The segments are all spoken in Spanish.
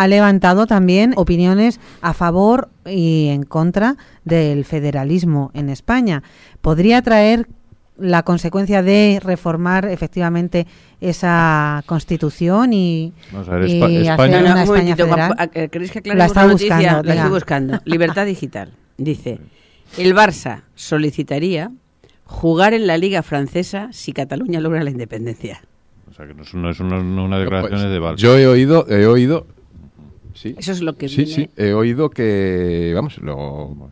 ha levantado también opiniones a favor y en contra del federalismo en España. ¿Podría traer la consecuencia de reformar efectivamente esa constitución y, hacer una España federal? ¿Queréis que la está buscando, la estoy buscando. Libertad digital. Dice, el Barça solicitaría jugar en la Liga Francesa si Cataluña logra la independencia. O sea, que no es una, es una, declaración pues, de Barça. Yo he oído, he oído... Sí, Eso es lo que Sí, sí, he oído que... Vamos, lo,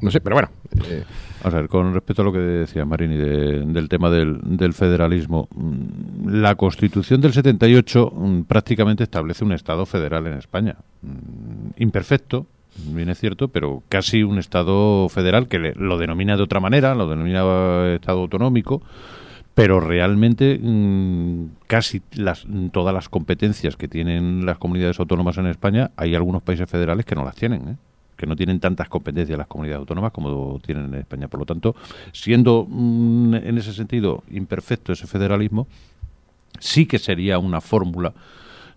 no sé, pero bueno... Eh, a ver, con respecto a lo que decía Marini del tema del, federalismo, mm, la Constitución del 78 mm, prácticamente establece un Estado federal en España. Mm, imperfecto, bien es cierto, pero casi un Estado federal que lo denomina de otra manera, lo denomina Estado autonómico, pero realmente casi las, todas las competencias que tienen las comunidades autónomas en España, hay algunos países federales que no las tienen. ¿eh? que no tienen tantas competencias las comunidades autónomas como tienen en España. Por lo tanto, siendo mm, en ese sentido imperfecto ese federalismo, sí que sería una fórmula,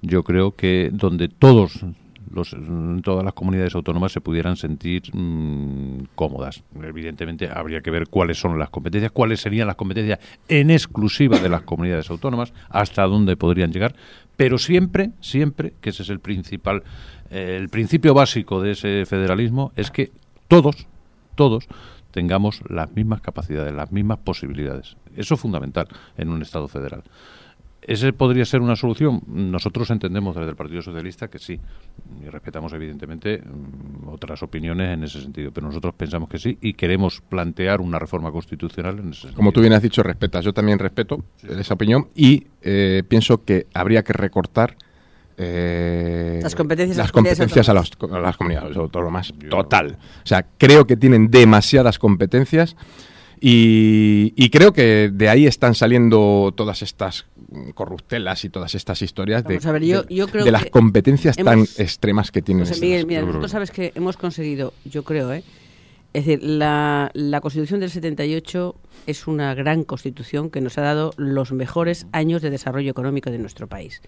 yo creo que donde todos los, todas las comunidades autónomas se pudieran sentir mm, cómodas. Evidentemente habría que ver cuáles son las competencias, cuáles serían las competencias en exclusiva de las comunidades autónomas, hasta dónde podrían llegar, pero siempre, siempre, que ese es el principal el principio básico de ese federalismo es que todos, todos, tengamos las mismas capacidades, las mismas posibilidades. Eso es fundamental en un Estado federal. ¿Ese podría ser una solución? Nosotros entendemos desde el Partido Socialista que sí, y respetamos evidentemente mm, otras opiniones en ese sentido, pero nosotros pensamos que sí y queremos plantear una reforma constitucional en ese sentido. Como tú bien has dicho, respetas, yo también respeto esa opinión y eh, pienso que habría que recortar eh, las competencias, las competencias a, las, comunidades autónomas. Total. O sea, creo que tienen demasiadas competencias y, creo que de ahí están saliendo todas estas corruptelas y todas estas historias de, de, las competencias tan extremas que tienen. Miguel, mira, tú sabes que hemos conseguido, yo creo, ¿eh? Es decir, la, la, Constitución del 78 es una gran constitución que nos ha dado los mejores años de desarrollo económico de nuestro país.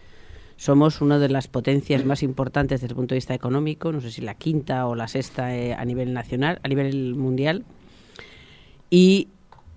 Somos una de las potencias más importantes desde el punto de vista económico, no sé si la quinta o la sexta eh, a nivel nacional, a nivel mundial. Y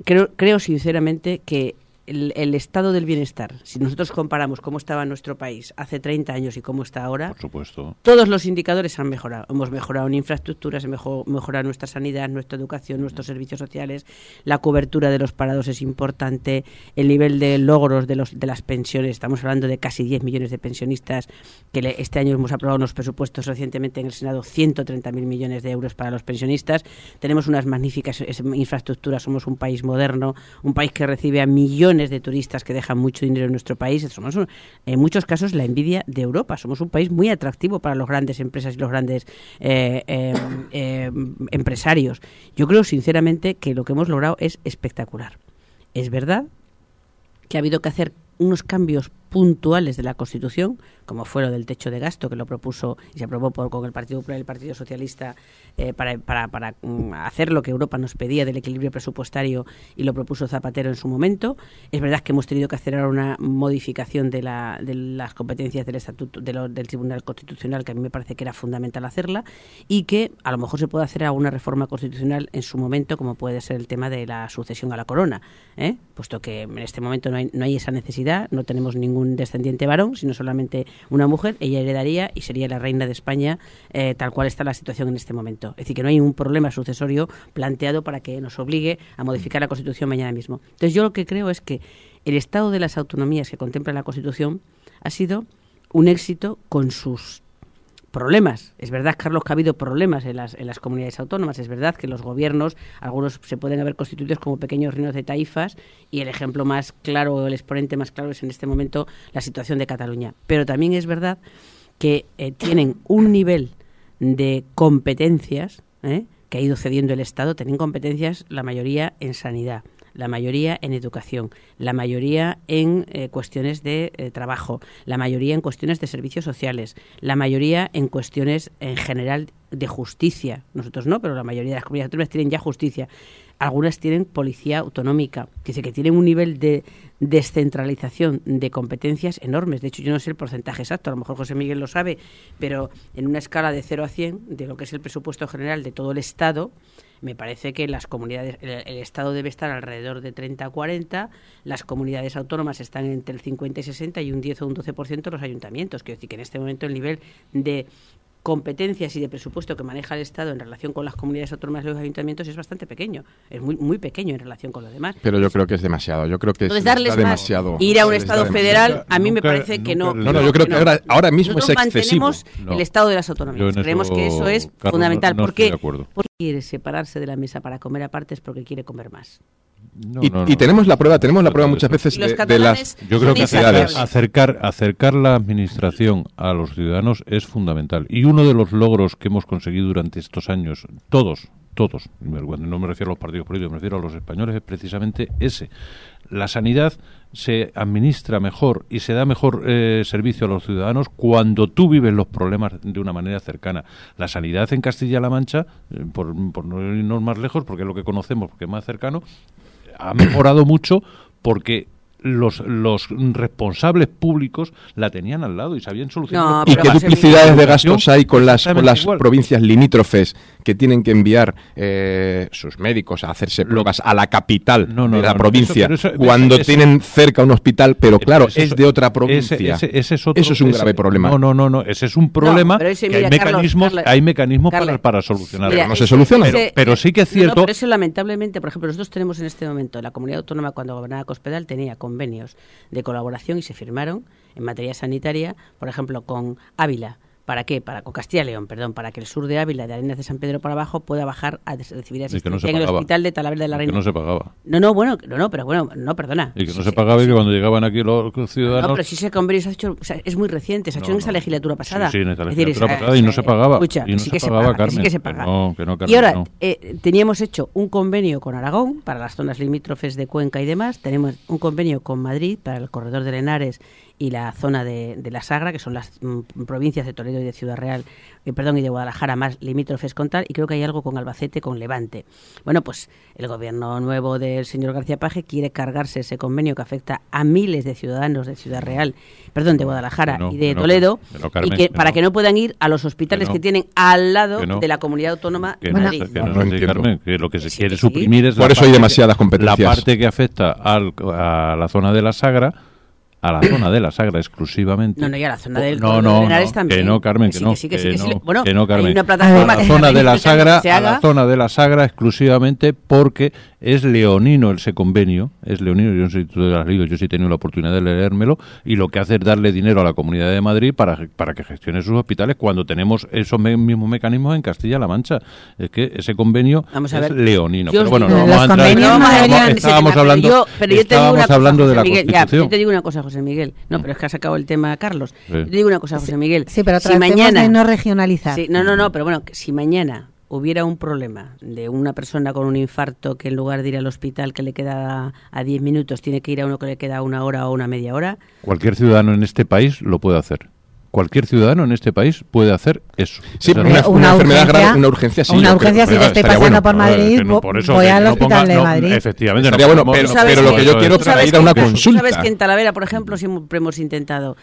creo, creo sinceramente que el, estado del bienestar, si nosotros comparamos cómo estaba nuestro país hace 30 años y cómo está ahora, Por supuesto. todos los indicadores han mejorado. Hemos mejorado en infraestructuras, hemos mejorado nuestra sanidad, nuestra educación, nuestros servicios sociales, la cobertura de los parados es importante, el nivel de logros de, los, de las pensiones, estamos hablando de casi 10 millones de pensionistas, que este año hemos aprobado unos presupuestos recientemente en el Senado, 130.000 millones de euros para los pensionistas, tenemos unas magníficas infraestructuras, somos un país moderno, un país que recibe a millones de turistas que dejan mucho dinero en nuestro país. Somos en muchos casos la envidia de Europa. Somos un país muy atractivo para las grandes empresas y los grandes eh, eh, eh, empresarios. Yo creo sinceramente que lo que hemos logrado es espectacular. Es verdad que ha habido que hacer unos cambios puntuales de la Constitución, como fue lo del techo de gasto, que lo propuso y se aprobó por, con el Partido Popular y el Partido Socialista eh, para, mm, hacer lo que Europa nos pedía del equilibrio presupuestario y lo propuso Zapatero en su momento. Es verdad que hemos tenido que hacer ahora una modificación de, la, de las competencias del Estatuto del Tribunal Constitucional, que a mí me parece que era fundamental hacerla, y que a lo mejor se puede hacer alguna reforma constitucional en su momento, como puede ser el tema de la sucesión a la corona, ¿eh? puesto que en este momento no hay, no hay esa necesidad, no tenemos ningún un descendiente varón, sino solamente una mujer, ella heredaría y sería la reina de España eh, tal cual está la situación en este momento. Es decir, que no hay un problema sucesorio planteado para que nos obligue a modificar la Constitución mañana mismo. Entonces yo lo que creo es que el estado de las autonomías que contempla la Constitución ha sido un éxito con sus problemas. Es verdad, Carlos, que ha habido problemas en las, en las comunidades autónomas. Es verdad que los gobiernos, algunos se pueden haber constituidos como pequeños reinos de taifas y el ejemplo más claro, el exponente más claro es en este momento la situación de Cataluña. Pero también es verdad que eh, tienen un nivel de competencias ¿eh? que ha ido cediendo el Estado, tienen competencias la mayoría en sanidad, la mayoría en educación, la mayoría en eh, cuestiones de eh, trabajo, la mayoría en cuestiones de servicios sociales, la mayoría en cuestiones en general de justicia. Nosotros no, pero la mayoría de las comunidades autónomas tienen ya justicia. Algunas tienen policía autonómica, que dice que tienen un nivel de descentralización de competencias enormes. De hecho, yo no sé el porcentaje exacto, a lo mejor José Miguel lo sabe, pero en una escala de 0 a 100 de lo que es el presupuesto general de todo el Estado, me parece que las comunidades, el, el, Estado debe estar alrededor de 30 a 40, las comunidades autónomas están entre el 50 y 60 y un 10 o un 12% los ayuntamientos. Quiero decir que en este momento el nivel de competencias y de presupuesto que maneja el Estado en relación con las comunidades autónomas y los ayuntamientos es bastante pequeño, es muy muy pequeño en relación con los demás. Pero yo creo que es demasiado, yo creo que Entonces, es darles demasiado. Ir a un Estado federal, nunca- a mí me nunca- parece que no. No, no, yo creo que ahora, ahora mismo Nosotros es excesivo. mantenemos No. el Estado de las autonomías. Creemos eso, que eso es Carlos, fundamental. no- no ¿Por estoy qué? de acuerdo. Porque quiere separarse de la mesa para comer aparte es porque quiere comer más. No, Y, no, y no. tenemos la prueba, tenemos la prueba muchas veces de, de las Yo creo que acercar, acercar la administración a los ciudadanos es fundamental. Y uno de los logros que hemos conseguido durante estos años, todos, todos, cuando no me refiero a los partidos políticos, me refiero a los españoles, es precisamente ese. La sanidad se administra mejor y se da mejor eh, servicio a los ciudadanos cuando tú vives los problemas de una manera cercana. La sanidad en Castilla-La Mancha, eh, por, por no irnos más lejos, porque es lo que conocemos, porque es más cercano, ha mejorado mucho porque los, los responsables públicos la tenían al lado y sabían solucionar. No, ¿Y qué duplicidades de gastos hay con las, con las igual. provincias limítrofes que tienen que enviar eh, sus médicos a hacerse pruebas a la capital No, no, de la no, no, provincia eso- pero eso- cuando eso- tienen cerca un hospital? Pero claro, Ese es de otra provincia. Ese, ese- ese es otro- Eso es un ese- grave problema. No, no, no, no, ese es un problema pero que hay Carlos, mecanismos, Carlos, hay mecanismos para, Carlos, para solucionarlo. Mira, no se soluciona. ese- Pero- pero sí que es No, no, cierto- pero eso lamentablemente, por ejemplo, nosotros tenemos en este momento, la comunidad autónoma cuando gobernaba Cospedal tenía convenios de colaboración y se firmaron en materia sanitaria, por ejemplo, con Ávila. ¿Para qué? Para con Castilla y León, perdón, para que el sur de Ávila, de Arenas de San Pedro para abajo, pueda bajar a recibir Y que asistencia no se en el hospital de Talavera de la que Reina. no se pagaba. No, no, bueno, no, no, pero bueno, no, perdona. Y que Sí, no se sí, pagaba y sí. que cuando llegaban aquí los ciudadanos... No, pero si ese convenio se ha hecho, o sea, es muy reciente, se ha hecho No, en esta legislatura pasada. Sí, sí, en esta decir, legislatura pasada y no se pagaba. Escucha, Y no sí se que se pagaba, paga, que sí Carmen. que se Que paga. no, que no, y Carmen, ahora no. eh, teníamos hecho un convenio con Aragón para las zonas limítrofes de Cuenca y demás, tenemos un convenio con Madrid para el corredor de Henares y la zona de, de la Sagra, que son las mm, provincias de Toledo y de Ciudad Real, eh, perdón, y de Guadalajara más limítrofes con tal, y creo que hay algo con Albacete, con Levante. Bueno, pues el gobierno nuevo del señor García Paje quiere cargarse ese convenio que afecta a miles de ciudadanos de Ciudad Real, perdón, de Guadalajara no, y de no, Toledo, no, y Carmen, que, que para no. que no puedan ir a los hospitales Que tienen al lado de la comunidad autónoma Que de Madrid. que No, no, no sí, entiendo. Carmen, que lo que se Sí, quiere sí. suprimir es Por la eso hay parte demasiadas que- competencias. La parte que afecta al- a la zona de la Sagra, a la zona de la Sagra exclusivamente. No, no, y a la zona Oh, del no, no, de no, también. Que no, Carmen, que, sí, no. que sí, que sí, que sí. no, Bueno, que no, Carmen. hay una a plataforma la que zona de la Sagra, a la zona de la Sagra exclusivamente porque es leonino ese convenio, es leonino, yo no sé si tú lo has leído, yo sí he tenido la oportunidad de leérmelo, y lo que hace es darle dinero a la Comunidad de Madrid para, para que gestione sus hospitales cuando tenemos esos me- mismos mecanismos en Castilla-La Mancha. Es que ese convenio Vamos a es ver. leonino. Yo Pero bueno, no vamos a entrar estábamos Pero hablando, yo- pero yo estábamos una cosa, hablando de la Miguel, ya, Constitución. yo te digo una cosa, José Miguel. No, pero es que ha sacado el tema Carlos. Sí. Yo te digo una cosa, José Miguel. Sí, pero si mañana, de no regionalizar. Sí, no, no, no, pero bueno, que si mañana hubiera un problema de una persona con un infarto que en lugar de ir al hospital que le queda a 10 minutos tiene que ir a uno que le queda una hora o una media hora, Cualquier ciudadano en este país lo puede hacer. Cualquier ciudadano en este país puede hacer eso. Sí, una, una enfermedad grave, una urgencia sí. Una urgencia, creo. si yo estoy pasando bueno. por No, Madrid, que no, vo- por eso voy que al no hospital ponga- de no, Madrid. efectivamente, Estaría no bueno, pero, pero lo que- que yo no, quiero es- traer a que- una tú consulta. sabes que en Talavera, por ejemplo, siempre hemos intentado,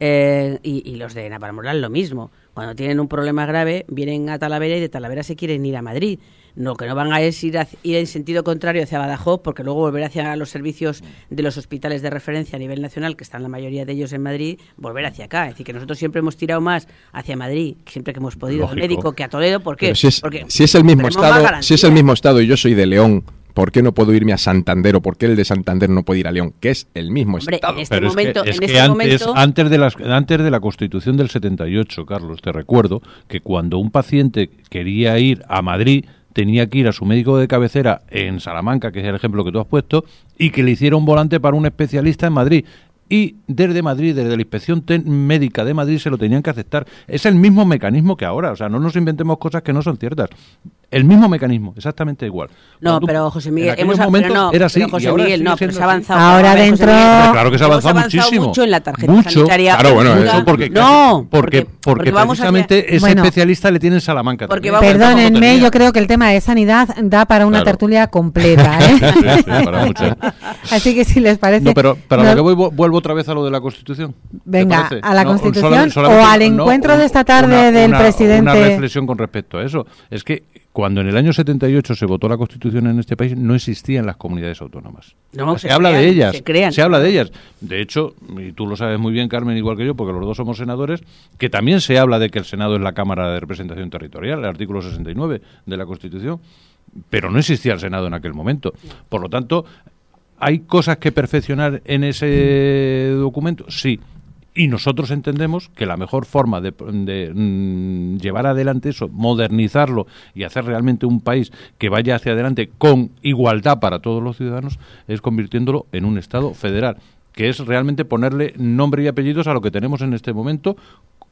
eh, y, y los de Navalmoral lo mismo, cuando tienen un problema grave, vienen a Talavera y de Talavera se quieren ir a Madrid. Lo que no van a es ir, hacia- ir en sentido contrario hacia Badajoz, porque luego volver hacia los servicios de los hospitales de referencia a nivel nacional, que están la mayoría de ellos en Madrid, volver hacia acá. Es decir, que nosotros siempre hemos tirado más hacia Madrid, siempre que hemos podido, al médico, que a Toledo. ¿Por qué? Si, es, Porque si es el mismo estado, si es el mismo estado y yo soy de León, ¿por qué no puedo irme a Santander o por qué el de Santander no puede ir a León? Que es el mismo Hombre, estado. en este Pero es que- es en que, este antes, momento, antes, de las, antes de la Constitución del 78, Carlos, te recuerdo que cuando un paciente quería ir a Madrid, tenía que ir a su médico de cabecera en Salamanca, que es el ejemplo que tú has puesto, y que le hiciera un volante para un especialista en Madrid. Y desde Madrid, desde la Inspección Médica de Madrid, se lo tenían que aceptar. Es el mismo mecanismo que ahora, o sea, no nos inventemos cosas que no son ciertas. El mismo mecanismo, exactamente igual. No, Cuando- pero José Miguel, hemos momentos no, era así, pero y José ahora Miguel, no, pero se ha así. avanzado. Ahora ver, dentro- claro que se ha avanzado muchísimo. mucho en la tarjeta Mucho. sanitaria. Claro, bueno, eso porque, no, porque, porque, vamos hacia- precisamente ese Bueno. especialista le tiene en Salamanca. Porque vamos- Perdónenme, yo creo que el tema de sanidad da para una Claro. tertulia completa. ¿eh? Sí, sí, sí, para mucho. Así que si les parece. No, pero para lo que voy, vu- vuelvo otra vez a lo de la Constitución. ¿Te Venga, a la No, Constitución o al encuentro de esta tarde del presidente. Una reflexión con respecto a eso. Es que cuando en el año 78 se votó la Constitución en este país, no existían las comunidades autónomas. No, se, se habla de ellas. se crean. habla de ellas. De hecho, y tú lo sabes muy bien, Carmen, igual que yo, porque los dos somos senadores, que también se habla de que el Senado es la Cámara de Representación Territorial, el artículo 69 de la Constitución. Pero no existía el Senado en aquel momento. Por lo tanto, ¿Hay cosas que perfeccionar en ese documento? Sí. Y nosotros entendemos que la mejor forma de, mm, llevar adelante eso, modernizarlo y hacer realmente un país que vaya hacia adelante con igualdad para todos los ciudadanos es convirtiéndolo en un Estado federal, que es realmente ponerle nombre y apellidos a lo que tenemos en este momento,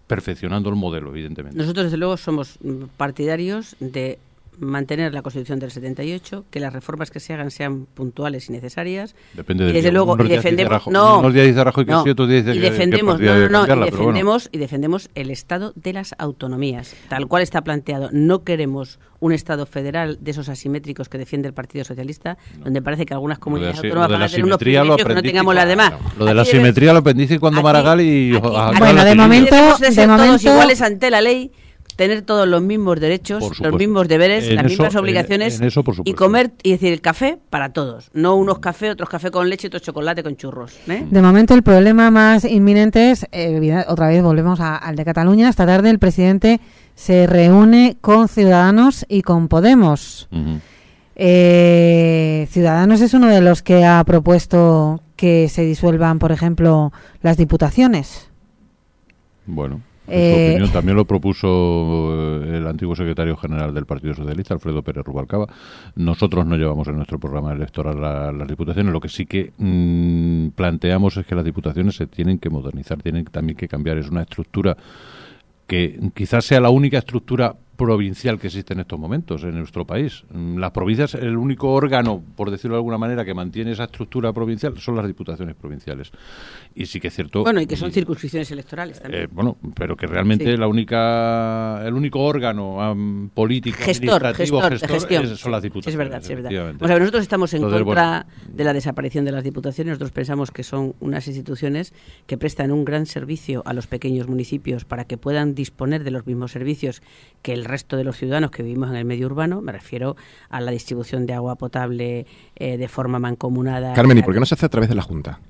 perfeccionando el modelo, evidentemente. Nosotros, desde luego, somos partidarios de mantener la Constitución del 78, que las reformas que se hagan sean puntuales y necesarias. Depende y del desde día. luego y días dice defendemos Rajoy- no, unos días dice Rajoy que no, y que- que defendemos podría no, no, no, y defendemos y defendemos el estado de las autonomías, tal cual está planteado. No queremos un estado federal de esos asimétricos que defiende el Partido Socialista, donde parece que algunas comunidades Lo de la- autónomas van a tener unos privilegios que no aprendí tengamos las demás. Lo de la simetría lo aprendiz cuando aquí- Maragall y... aquí- aquí- Bueno, de momento- de ser de todos momento- iguales ante la ley, tener todos los mismos derechos, los mismos deberes, En las eso- mismas obligaciones en eso, por y comer y decir el café para todos, no unos café, otros café con leche, otros chocolate con churros. ¿eh? De momento el problema más inminente es, eh, otra vez volvemos a- al de Cataluña, esta tarde el presidente se reúne con Ciudadanos y con Podemos. Eh, Ciudadanos es uno de los que ha propuesto que se disuelvan, por ejemplo, las diputaciones. Bueno, en Eh, opinión también lo propuso eh, el antiguo secretario general del Partido Socialista, Alfredo Pérez Rubalcaba. Nosotros no llevamos en nuestro programa electoral la- las diputaciones. Lo que sí que mm, planteamos es que las diputaciones se tienen que modernizar, tienen también que cambiar. Es una estructura que quizás sea la única estructura provincial que existe en estos momentos en nuestro país. Mm, Las provincias, el único órgano, por decirlo de alguna manera, que mantiene esa estructura provincial son las diputaciones provinciales. Y sí que es cierto. Bueno, y que son y- circunscripciones electorales también. eh, bueno, pero que realmente Sí. la única, el único órgano político, gestor, administrativo, gestor, gestor gestión. es- son las diputaciones. es verdad, es verdad. nosotros estamos en Entonces, contra bueno, de la desaparición de las diputaciones. Nosotros pensamos que son unas instituciones que prestan un gran servicio a los pequeños municipios para que puedan disponer de los mismos servicios que el resto de los ciudadanos que vivimos en el medio urbano. Me refiero a la distribución de agua potable eh, de forma mancomunada. Carmen, ¿y por qué no se hace a través de la Junta?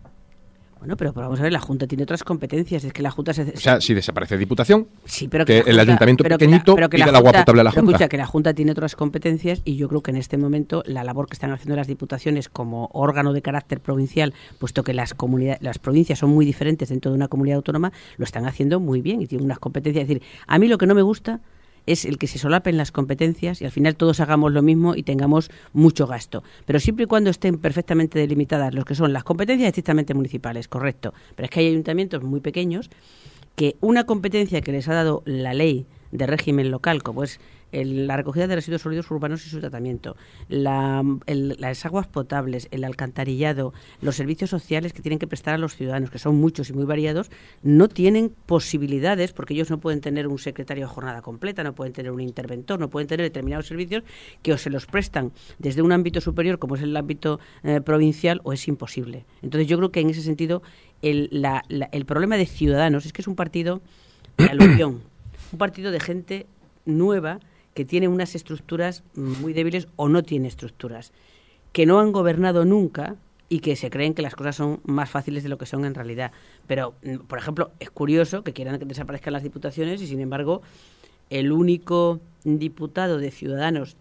Bueno, pero, pero vamos a ver, la Junta tiene otras competencias. Es que la Junta se... O sea, si desaparece Diputación, Sí, pero que el ayuntamiento pero pequeñito pero pida la el agua potable a la pero Junta. Escucha, que la Junta tiene otras competencias y yo creo que en este momento la labor que están haciendo las diputaciones como órgano de carácter provincial, puesto que las comunidades, las provincias son muy diferentes dentro de una comunidad autónoma, lo están haciendo muy bien y tienen unas competencias. Es decir, a mí lo que no me gusta es el que se solapen las competencias y al final todos hagamos lo mismo y tengamos mucho gasto. Pero siempre y cuando estén perfectamente delimitadas los que son las competencias estrictamente municipales, correcto. Pero es que hay ayuntamientos muy pequeños que una competencia que les ha dado la ley de régimen local, como es el- la recogida de residuos sólidos urbanos y su tratamiento, la- las aguas potables, el alcantarillado, los servicios sociales que tienen que prestar a los ciudadanos, que son muchos y muy variados, no tienen posibilidades, porque ellos no pueden tener un secretario de jornada completa, no pueden tener un interventor, no pueden tener determinados servicios que o se los prestan desde un ámbito superior, como es el ámbito eh, provincial, o es imposible. Entonces yo creo que en ese sentido el, la- el problema de Ciudadanos es que es un partido de alusión, un partido de gente nueva que tiene unas estructuras muy débiles o no tiene estructuras, que no han gobernado nunca y que se creen que las cosas son más fáciles de lo que son en realidad. Pero, mm, por ejemplo, es curioso que quieran que desaparezcan las diputaciones y, sin embargo, el único diputado de Ciudadanos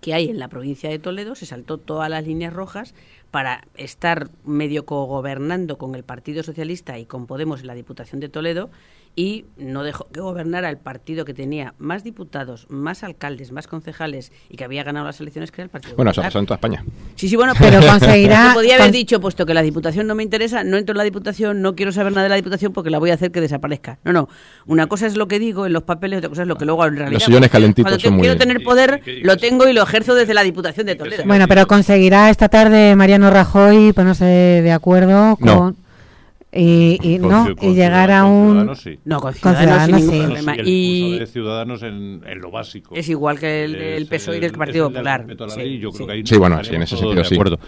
que hay en la provincia de Toledo se saltó todas las líneas rojas para estar medio cogobernando con el Partido Socialista y con Podemos en la Diputación de Toledo y no dejó que gobernara el partido que tenía más diputados, más alcaldes, más concejales y que había ganado las elecciones, que era el Partido Bueno, eso pasado en toda España. Sí, sí, bueno, Pero conseguirá- podía haber dicho, puesto que la Diputación no me interesa, no entro en la Diputación, no quiero saber nada de la Diputación porque la voy a hacer que desaparezca. No, no. Una cosa es lo que digo en los papeles, otra cosa es lo que luego hago en realidad. sillones calentitos Cuando son muy- quiero tener poder, lo tengo y lo ejerzo desde la Diputación de Toledo. Bueno, pero conseguirá esta tarde Mariano Rajoy ponerse de acuerdo con No. Y, y Con no con y llegar a un ciudadanos, sí. No, con Ciudadanos, sí. el Y de Ciudadanos en, en lo básico. Es igual que el Es PSOE y el- Partido el Popular. Sí, ley, yo creo sí. que ahí Sí, bueno, sí, en ese sentido, sí. acuerdo.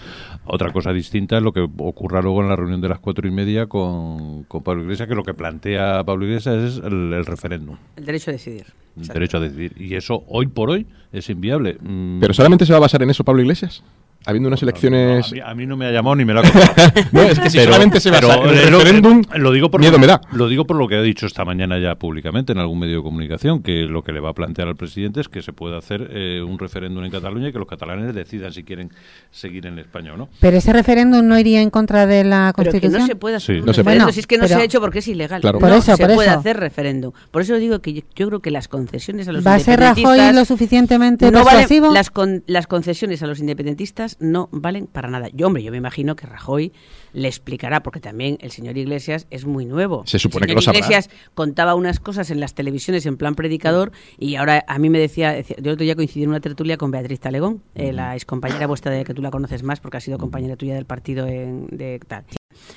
Otra cosa distinta es lo que ocurra luego en la reunión de las cuatro y media con, con Pablo Iglesias, que lo que plantea Pablo Iglesias es el, el referéndum, El derecho a decidir. el derecho a decidir. Y eso hoy por hoy es inviable. Mm, ¿Pero solamente se va a basar en eso Pablo Iglesias? Habiendo unas elecciones... A mí, a mí no me ha llamado ni me lo ha contado. No, es que si Pero- solamente se basa pero en el lo- referéndum, lo digo por miedo me da. Lo digo por lo que ha dicho esta mañana ya públicamente en algún medio de comunicación, que lo que le va a plantear al presidente es que se pueda hacer eh, un referéndum en Cataluña y que los catalanes decidan si quieren seguir en España o no. pero ese referéndum no iría en contra de la Pero que Constitución. no se puede hacer Sí. un No se referéndum, puede. si es que no Pero- se ha hecho porque es ilegal. Claro. No Por eso, se por puede eso. hacer referéndum. Por eso digo que yo, yo creo que las concesiones a los ¿Va a ser Rajoy independentistas lo suficientemente no persuasivo? las, con- las concesiones a los independentistas no valen para nada. Yo, hombre, yo me imagino que Rajoy le explicará, porque también el señor Iglesias es muy nuevo. Se supone el que lo señor sabrá. Iglesias contaba unas cosas en las televisiones en plan predicador y ahora a mí me decía, decía- yo el otro día coincidí en una tertulia con Beatriz Talegón, eh, la ex compañera vuestra de que tú la conoces más porque ha sido compañera tuya del partido en, de tal.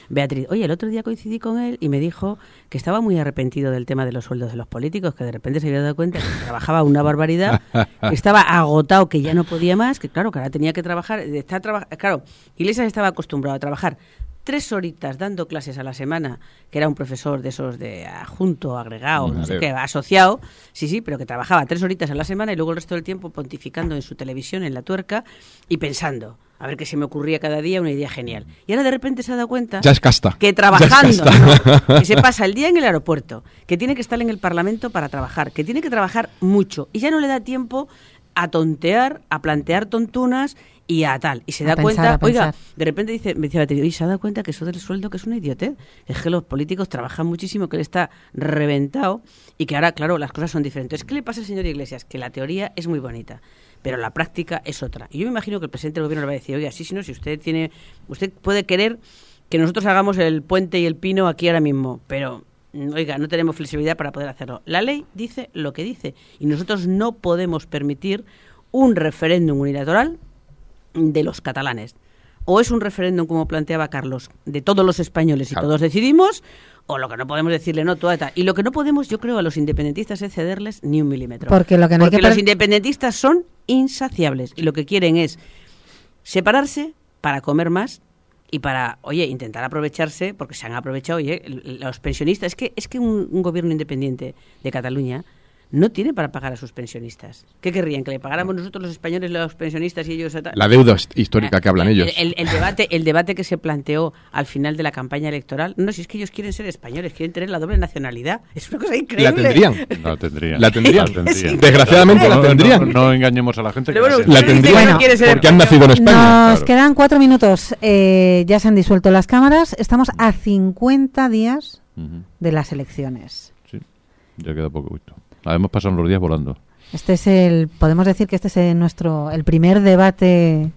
Beatriz, oye, el otro día coincidí con él y me dijo que estaba muy arrepentido del tema de los sueldos de los políticos, que de repente se había dado cuenta que trabajaba una barbaridad, que estaba agotado, que ya no podía más, que claro, que ahora tenía que trabajar, está traba- claro, Iglesias estaba acostumbrado a trabajar tres horitas dando clases a la semana, que era un profesor de esos de adjunto, agregado, no sé qué, asociado, sí, sí, pero que trabajaba tres horitas a la semana y luego el resto del tiempo pontificando en su televisión, en la tuerca, y pensando, a ver qué se me ocurría cada día, una idea genial. Y ahora de repente se ha dado cuenta Ya es casta. que Ya es trabajando, casta. ¿no? que se pasa el día en el aeropuerto, que tiene que estar en el Parlamento para trabajar, que tiene que trabajar mucho y ya no le da tiempo a tontear, a plantear tontunas y a tal. Y se A da pensar, cuenta, oiga, de repente dice, me decía oye, se ha dado cuenta que eso del sueldo que es una idiotez. Es que los políticos trabajan muchísimo, que él está reventado y que ahora, claro, las cosas son diferentes. ¿Qué le pasa al señor Iglesias? Que la teoría es muy bonita. Pero la práctica es otra. Y yo me imagino que el presidente del gobierno le va a decir, oiga, sí, sí, no, si usted tiene, usted puede querer que nosotros hagamos el puente y el pino aquí ahora mismo, pero mm, oiga, no tenemos flexibilidad para poder hacerlo. La ley dice lo que dice y nosotros no podemos permitir un referéndum unilateral de los catalanes. O es un referéndum, como planteaba Carlos, de todos los españoles y Claro. todos decidimos, o lo que no podemos decirle no, toda eta. Y lo que no podemos, yo creo, a los independentistas es cederles ni un milímetro. Porque lo que no hay Porque que los independentistas son insaciables y lo que quieren es separarse para comer más y para, oye, intentar aprovecharse, porque se han aprovechado, oye, los pensionistas, es que, es que un, un gobierno independiente de Cataluña no tiene para pagar a sus pensionistas. ¿Qué querrían? ¿Que le pagáramos nosotros los españoles los pensionistas y ellos... La deuda hist- histórica que hablan El- ellos. El, el debate, el debate que se planteó al final de la campaña electoral, no, si es que ellos quieren ser españoles, quieren tener la doble nacionalidad. Es una cosa increíble. La tendrían. La tendrían. La tendrían. tendrían. Desgraciadamente la No, no, tendrían. No, no engañemos a la gente. que bueno, la La tendrían no quiere ser porque han español. nacido en España. Nos claro. quedan cuatro minutos. Eh, ya se han disuelto las cámaras. Estamos a 50 días de las elecciones. Sí, ya queda poco visto. Además pasan los días volando. Este es el, podemos decir que este es el nuestro, el primer debate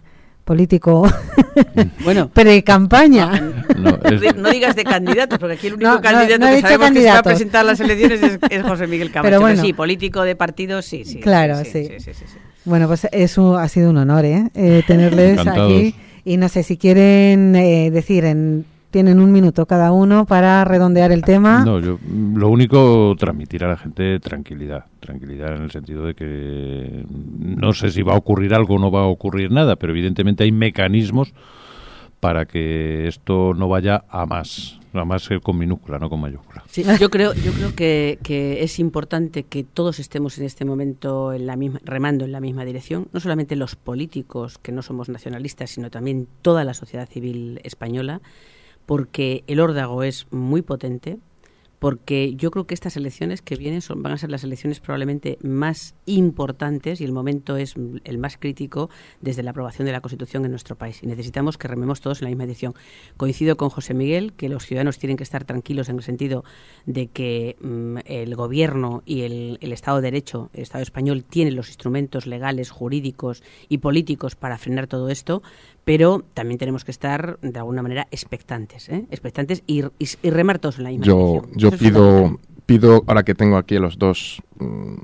político Bueno, pre-campaña. No, es- no digas de candidatos, porque aquí el único No, candidato no que sabemos que se va a presentar a las elecciones es, es José Miguel Camacho. Pero Pero, bueno. sí, político de partidos, sí, sí. Claro, sí. sí. sí, sí, sí, sí. Bueno, pues eso ha sido un honor, ¿eh? Eh, tenerles Encantados. aquí. Y no sé si quieren eh, decir, en, tienen un minuto cada uno para redondear el tema. No, yo mm, lo único transmitir a la gente tranquilidad, tranquilidad en el sentido de que mm, no sé si va a ocurrir algo o no va a ocurrir nada, pero evidentemente hay mecanismos para que esto no vaya a más, a más que con minúscula, no con mayúscula. Sí, yo creo, yo creo que, que es importante que todos estemos en este momento en la misma, remando en la misma dirección, no solamente los políticos que no somos nacionalistas, sino también toda la sociedad civil española, porque el órdago es muy potente, porque yo creo que estas elecciones que vienen son, van a ser las elecciones probablemente más importantes y el momento es el más crítico desde la aprobación de la Constitución en nuestro país. Y necesitamos que rememos todos en la misma dirección. Coincido con José Miguel que los ciudadanos tienen que estar tranquilos en el sentido de que mm, el Gobierno y el, el Estado de Derecho, el Estado español, tienen los instrumentos legales, jurídicos y políticos para frenar todo esto, pero también tenemos que estar de alguna manera expectantes, ¿eh? expectantes y, y, y remar todos en la misma Yo, pido, pido, ahora que tengo aquí a los dos mm,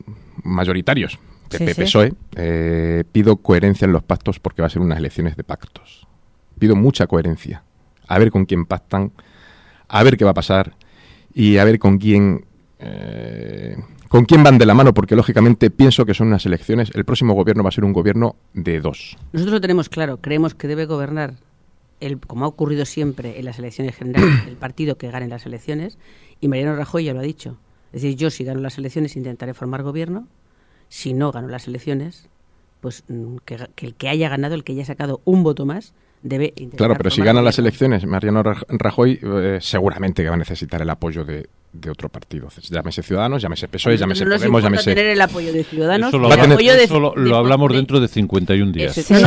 mayoritarios, Sí, PP, sí. PSOE, eh, pido coherencia en los pactos porque va a ser unas elecciones de pactos. Pido mucha coherencia. A ver con quién pactan, a ver qué va a pasar y a ver con quién eh, con quién van de la mano, porque lógicamente pienso que son unas elecciones. El próximo gobierno va a ser un gobierno de dos. Nosotros lo tenemos claro, creemos que debe gobernar, el, como ha ocurrido siempre en las elecciones generales, el partido que gane las elecciones, y Mariano Rajoy ya lo ha dicho. Es decir, yo si gano las elecciones intentaré formar gobierno, si no gano las elecciones, pues mm, que, el que haya ganado, el que haya sacado un voto más, debe intentar Claro, pero si ganan las elecciones, Mariano Raj- Rajoy eh, seguramente que va a necesitar el apoyo de, de otro partido. Llámese Ciudadanos, llámese PSOE, llámese no nos Podemos, llámese... tener el apoyo de Ciudadanos, Eso lo, tener- apoyo de- eso lo- de- lo hablamos de- dentro de 51 días. Eso, Sí.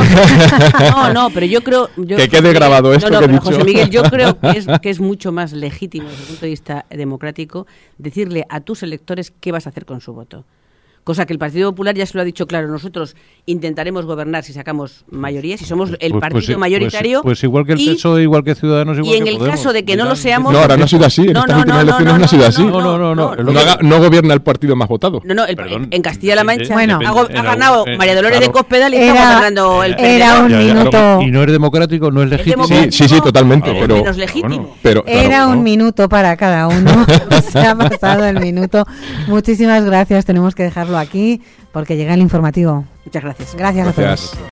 no, no, pero yo creo... yo- Que quede grabado esto no, no, que he dicho. José Miguel, yo creo que es, que es mucho más legítimo desde el punto de vista democrático decirle a tus electores qué vas a hacer con su voto. Cosa que el Partido Popular ya se lo ha dicho claro. Nosotros intentaremos gobernar si sacamos mayoría, si somos el Pues- partido pues- pues- mayoritario. Pues, igual que el y- PSOE, igual que Ciudadanos, igual y en que el Podemos. caso de que no lo seamos- No, ahora no ha sido así. En No, estas no, últimas no, elecciones no, no, ha sido no, así. No, no, no, no. no, No, haga- no gobierna el partido más votado. No, no, el- Perdón, en Castilla-La Mancha Bueno. ha, ganado eh, María Dolores claro. de Cospedal y Era- estamos ganando el era un minuto. Y no es democrático, no es legítimo. Sí, sí, sí, totalmente. Ah, pero, legítimo. Era un ¿no? minuto para cada uno. Se ha pasado el minuto. Muchísimas gracias. Tenemos que dejarlo aquí porque llega el informativo. Muchas gracias. Gracias, a todos. Gracias.